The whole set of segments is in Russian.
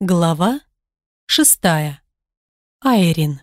Глава шестая. Айрин.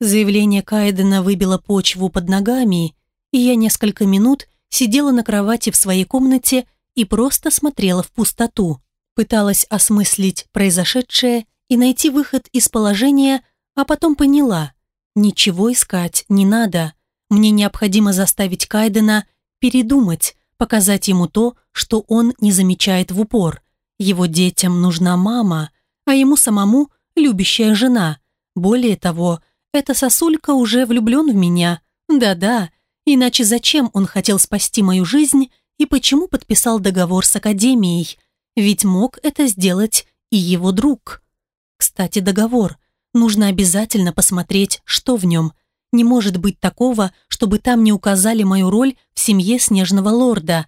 Заявление Кайдена выбило почву под ногами, и я несколько минут сидела на кровати в своей комнате и просто смотрела в пустоту, пыталась осмыслить произошедшее и найти выход из положения, а потом поняла, ничего искать не надо. Мне необходимо заставить Кайдена передумать, показать ему то, что он не замечает в упор – его детям нужна мама, а ему самому любящая жена. Более того, эта сосулька уже влюблен в меня. Да-да, иначе зачем он хотел спасти мою жизнь и почему подписал договор с Академией? Ведь мог это сделать и его друг. Кстати, договор. Нужно обязательно посмотреть, что в нем. Не может быть такого, чтобы там не указали мою роль в семье Снежного Лорда.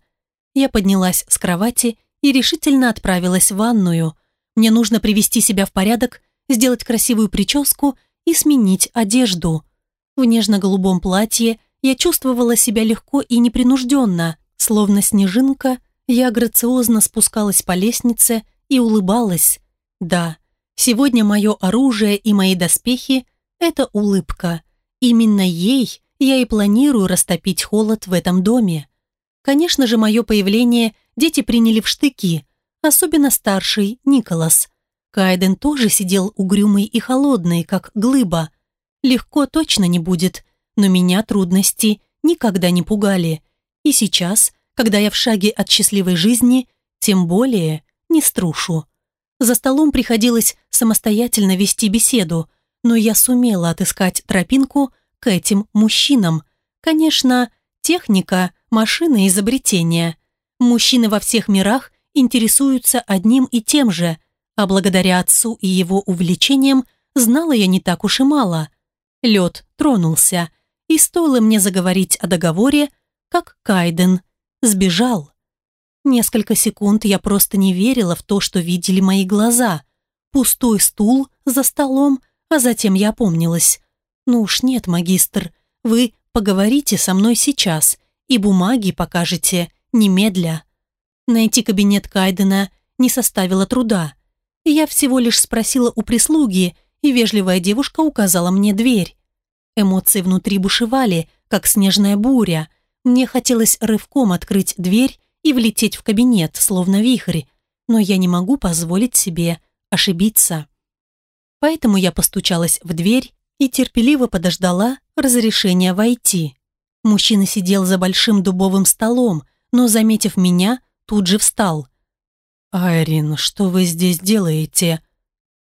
Я поднялась с кровати и решительно отправилась в ванную. Мне нужно привести себя в порядок, сделать красивую прическу и сменить одежду. В нежно-голубом платье я чувствовала себя легко и непринужденно, словно снежинка, я грациозно спускалась по лестнице и улыбалась. Да, сегодня мое оружие и мои доспехи – это улыбка. Именно ей я и планирую растопить холод в этом доме. Конечно же, мое появление дети приняли в штыки, особенно старший Николас. Кайден тоже сидел угрюмый и холодный, как глыба. Легко точно не будет, но меня трудности никогда не пугали. И сейчас, когда я в шаге от счастливой жизни, тем более не струшу. За столом приходилось самостоятельно вести беседу, но я сумела отыскать тропинку к этим мужчинам. Конечно, техника, машины изобретения – Мужчины во всех мирах интересуются одним и тем же, а благодаря отцу и его увлечениям знала я не так уж и мало. Лед тронулся, и стоило мне заговорить о договоре, как Кайден сбежал. Несколько секунд я просто не верила в то, что видели мои глаза. Пустой стул за столом, а затем я опомнилась. «Ну уж нет, магистр, вы поговорите со мной сейчас и бумаги покажете немедля. Найти кабинет Кайдена не составило труда. Я всего лишь спросила у прислуги, и вежливая девушка указала мне дверь. Эмоции внутри бушевали, как снежная буря. Мне хотелось рывком открыть дверь и влететь в кабинет, словно вихрь, но я не могу позволить себе ошибиться. Поэтому я постучалась в дверь и терпеливо подождала разрешения войти. Мужчина сидел за большим дубовым столом, но, заметив меня, тут же встал. «Айрин, что вы здесь делаете?»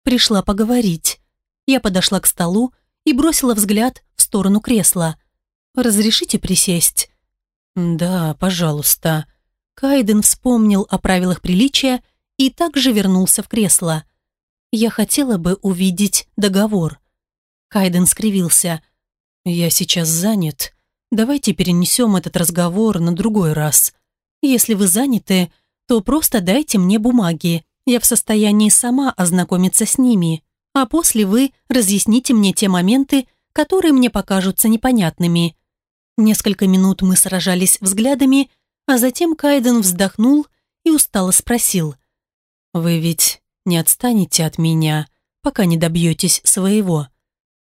Пришла поговорить. Я подошла к столу и бросила взгляд в сторону кресла. «Разрешите присесть?» «Да, пожалуйста». Кайден вспомнил о правилах приличия и также вернулся в кресло. «Я хотела бы увидеть договор». Кайден скривился. «Я сейчас занят. Давайте перенесем этот разговор на другой раз. Если вы заняты, то просто дайте мне бумаги. Я в состоянии сама ознакомиться с ними. А после вы разъясните мне те моменты, которые мне покажутся непонятными. Несколько минут мы сражались взглядами, а затем Кайден вздохнул и устало спросил. «Вы ведь не отстанете от меня, пока не добьетесь своего?»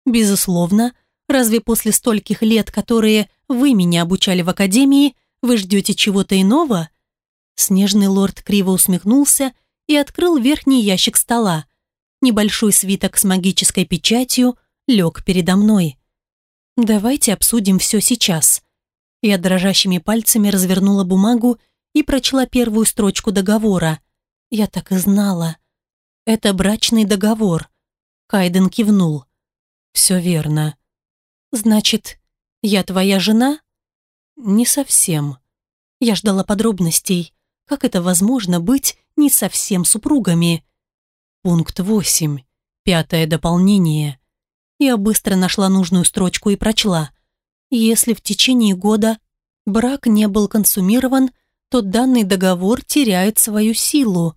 «Безусловно. Разве после стольких лет, которые вы меня обучали в академии, вы ждете чего-то иного?» Снежный лорд криво усмехнулся и открыл верхний ящик стола. Небольшой свиток с магической печатью лег передо мной. «Давайте обсудим все сейчас». Я дрожащими пальцами развернула бумагу и прочла первую строчку договора. Я так и знала. «Это брачный договор». Кайден кивнул. «Все верно. Значит, я твоя жена?» «Не совсем». Я ждала подробностей. Как это возможно быть не совсем супругами? Пункт 8. Пятое дополнение. Я быстро нашла нужную строчку и прочла. Если в течение года брак не был консумирован, то данный договор теряет свою силу.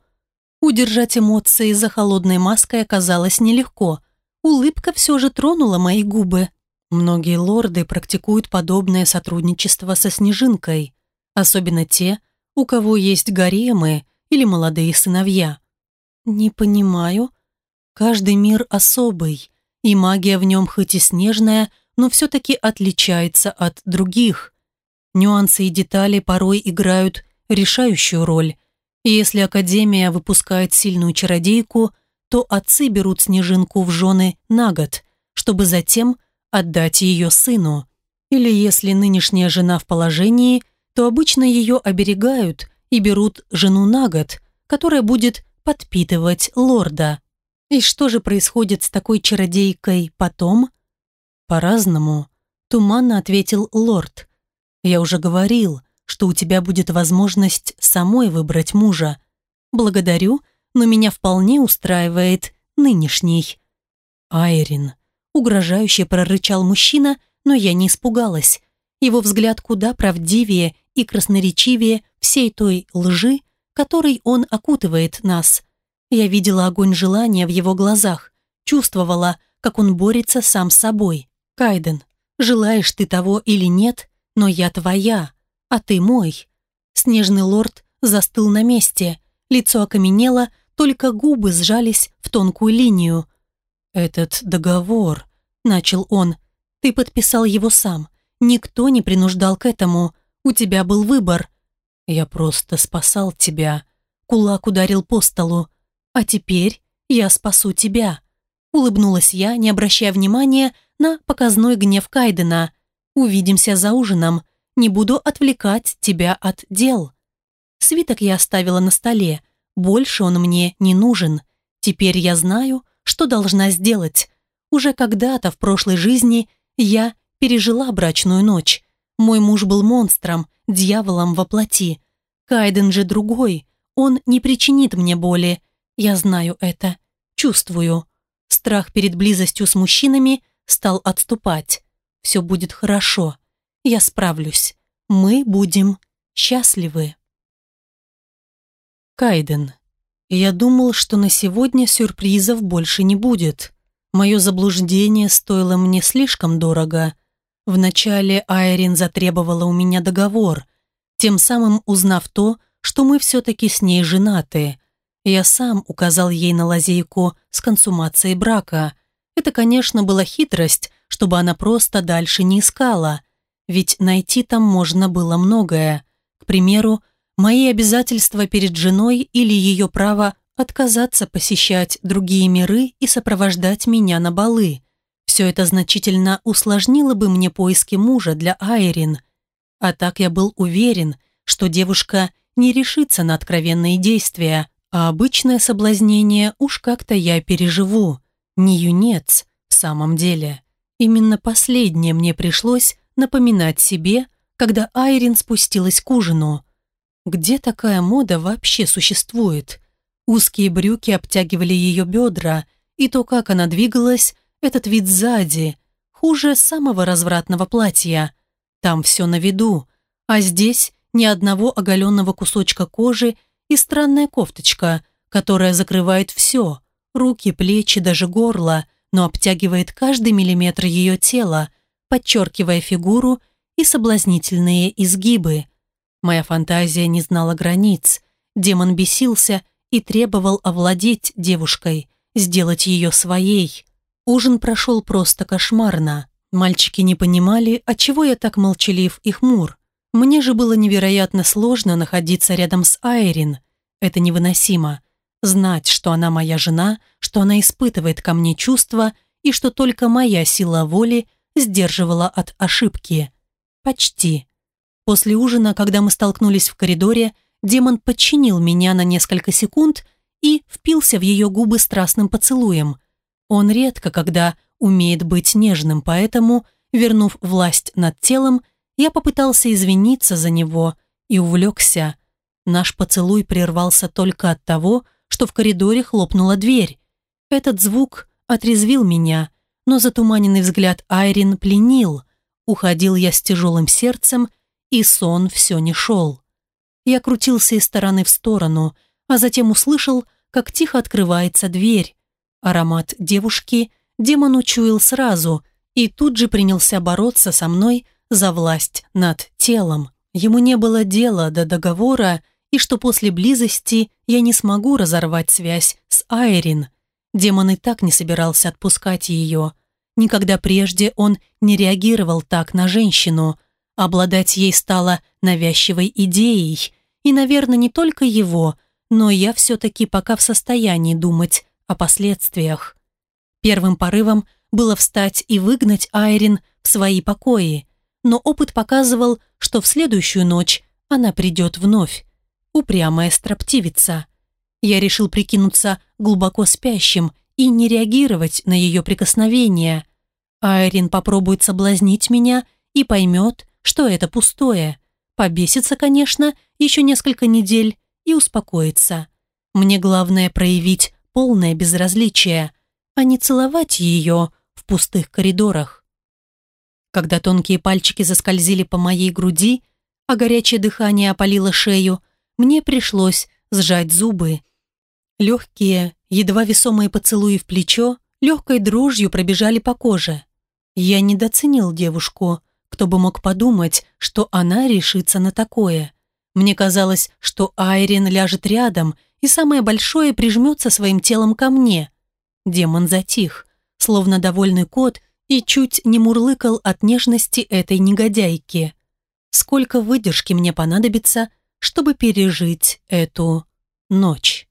Удержать эмоции за холодной маской оказалось нелегко. Улыбка все же тронула мои губы. Многие лорды практикуют подобное сотрудничество со Снежинкой, особенно те, у кого есть гаремы или молодые сыновья. «Не понимаю. Каждый мир особый, и магия в нем хоть и снежная, но все-таки отличается от других. Нюансы и детали порой играют решающую роль. И если Академия выпускает сильную чародейку, то отцы берут снежинку в жены на год, чтобы затем отдать ее сыну. Или если нынешняя жена в положении, то обычно ее оберегают и берут жену на год, которая будет подпитывать лорда. И что же происходит с такой чародейкой потом? По-разному, туманно ответил лорд. Я уже говорил, что у тебя будет возможность самой выбрать мужа. Благодарю, но меня вполне устраивает нынешний. Айрин, угрожающе прорычал мужчина, но я не испугалась. Его взгляд куда правдивее и красноречивее всей той лжи, которой он окутывает нас. Я видела огонь желания в его глазах, чувствовала, как он борется сам с собой. «Кайден, желаешь ты того или нет, но я твоя, а ты мой». Снежный лорд застыл на месте, лицо окаменело, только губы сжались в тонкую линию. «Этот договор», — начал он, — «ты подписал его сам. Никто не принуждал к этому. У тебя был выбор». «Я просто спасал тебя». Кулак ударил по столу. «А теперь я спасу тебя», — улыбнулась я, не обращая внимания на показной гнев Кайдена. «Увидимся за ужином. Не буду отвлекать тебя от дел». Свиток я оставила на столе. Больше он мне не нужен. Теперь я знаю, что должна сделать. Уже когда-то в прошлой жизни я пережила брачную ночь. Мой муж был монстром, дьяволом во плоти. Кайден же другой. Он не причинит мне боли. Я знаю это, чувствую. Страх перед близостью с мужчинами стал отступать. Все будет хорошо. Я справлюсь. Мы будем счастливы. Кайден. Я думал, что на сегодня сюрпризов больше не будет. Мое заблуждение стоило мне слишком дорого. Вначале Айрин затребовала у меня договор, тем самым узнав то, что мы все-таки с ней женаты. Я сам указал ей на лазейку с консумацией брака. Это, конечно, была хитрость, чтобы она просто дальше не искала. Ведь найти там можно было многое. К примеру, мои обязательства перед женой или ее право отказаться посещать другие миры и сопровождать меня на балы. Все это значительно усложнило бы мне поиски мужа для Айрин. А так я был уверен, что девушка не решится на откровенные действия, а обычное соблазнение уж как-то я переживу. Не юнец, в самом деле. Именно последнее мне пришлось напоминать себе, когда Айрин спустилась к ужину. Где такая мода вообще существует? Узкие брюки обтягивали ее бедра, и то, как она двигалась, этот вид сзади, хуже самого развратного платья. Там все на виду, а здесь ни одного оголенного кусочка кожи и странная кофточка, которая закрывает все, руки, плечи, даже горло, но обтягивает каждый миллиметр ее тела, подчеркивая фигуру и соблазнительные изгибы. Моя фантазия не знала границ. Демон бесился и требовал овладеть девушкой, сделать ее своей. Ужин прошел просто кошмарно. Мальчики не понимали, отчего я так молчалив и хмур. Мне же было невероятно сложно находиться рядом с Айрин. Это невыносимо. Знать, что она моя жена, что она испытывает ко мне чувства и что только моя сила воли сдерживала от ошибки. Почти. После ужина, когда мы столкнулись в коридоре, демон подчинил меня на несколько секунд и впился в ее губы страстным поцелуем. Он редко когда умеет быть нежным, поэтому, вернув власть над телом, я попытался извиниться за него и увлекся. Наш поцелуй прервался только от того, что в коридоре хлопнула дверь. Этот звук отрезвил меня, но затуманенный взгляд Айрин пленил. Уходил я с тяжелым сердцем, и сон все не шел. Я крутился из стороны в сторону, а затем услышал, как тихо открывается дверь. Аромат девушки демон учуял сразу и тут же принялся бороться со мной, за власть над телом. Ему не было дела до договора и что после близости я не смогу разорвать связь с Айрин. Демон и так не собирался отпускать ее. Никогда прежде он не реагировал так на женщину. Обладать ей стало навязчивой идеей. И, наверное, не только его, но я все-таки пока в состоянии думать о последствиях. Первым порывом было встать и выгнать Айрин в свои покои, но опыт показывал, что в следующую ночь она придет вновь. Упрямая строптивица. Я решил прикинуться глубоко спящим и не реагировать на ее прикосновения. Айрин попробует соблазнить меня и поймет, что это пустое. Побесится, конечно, еще несколько недель и успокоится. Мне главное проявить полное безразличие, а не целовать ее в пустых коридорах. Когда тонкие пальчики заскользили по моей груди, а горячее дыхание опалило шею, мне пришлось сжать зубы. Легкие, едва весомые поцелуи в плечо, легкой дрожью пробежали по коже. Я недооценил девушку, кто бы мог подумать, что она решится на такое. Мне казалось, что Айрин ляжет рядом и самое большое прижмется своим телом ко мне. Демон затих, словно довольный кот, и чуть не мурлыкал от нежности этой негодяйки. Сколько выдержки мне понадобится, чтобы пережить эту ночь.